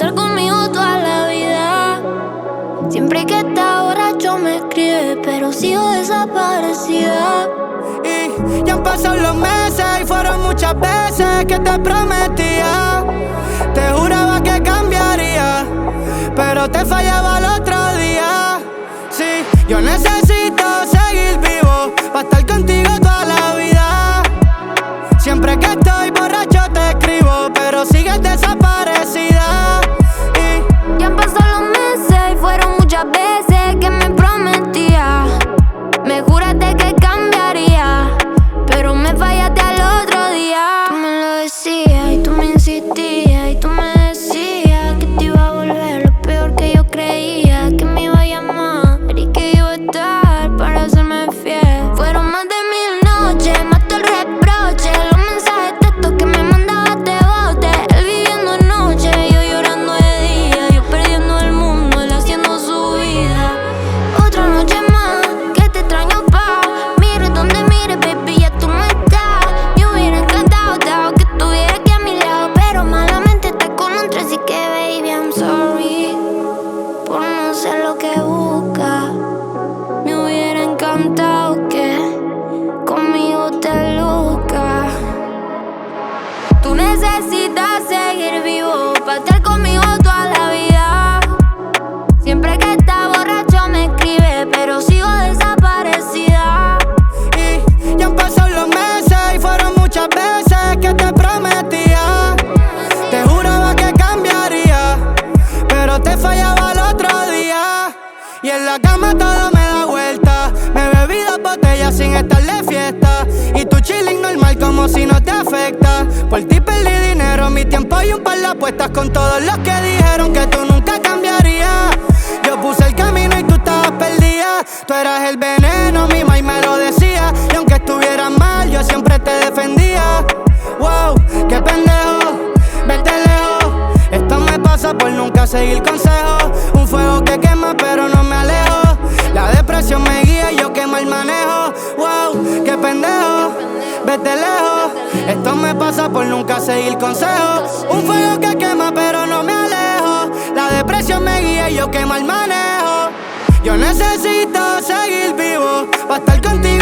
estar conmigo toda la vida. Siempre que está borracho me escribe, pero sigo desaparecida. Y ya han pasado los meses y fueron muchas veces que te prometía. Te juraba que cambiaría, pero te fallaba el otro día. Sí, yo necesito seguir vivo para estar contigo toda la vida. Siempre que estoy por cama me da vuelta. Me bebí dos botellas sin estar de fiesta. Y tu chilling normal como si no te afecta. Por ti perdí dinero, mi tiempo y un par de apuestas con todos los que dijeron que tú nunca cambiarías. Yo puse el camino y tú estabas perdida. Tú eras el veneno, mi y me lo decía. Y aunque estuvieras mal, yo siempre te defendía. Wow, qué pendejo, vete lejos. Esto me pasa por nunca seguir consejos. Un fuego que quema, pero no me alejo. La depresión me guía y yo quemo el manejo. Wow, qué pendejo, vete lejos. Esto me pasa por nunca seguir consejos. Un fuego que quema, pero no me alejo. La depresión me guía y yo quemo el manejo. Yo necesito seguir vivo para estar contigo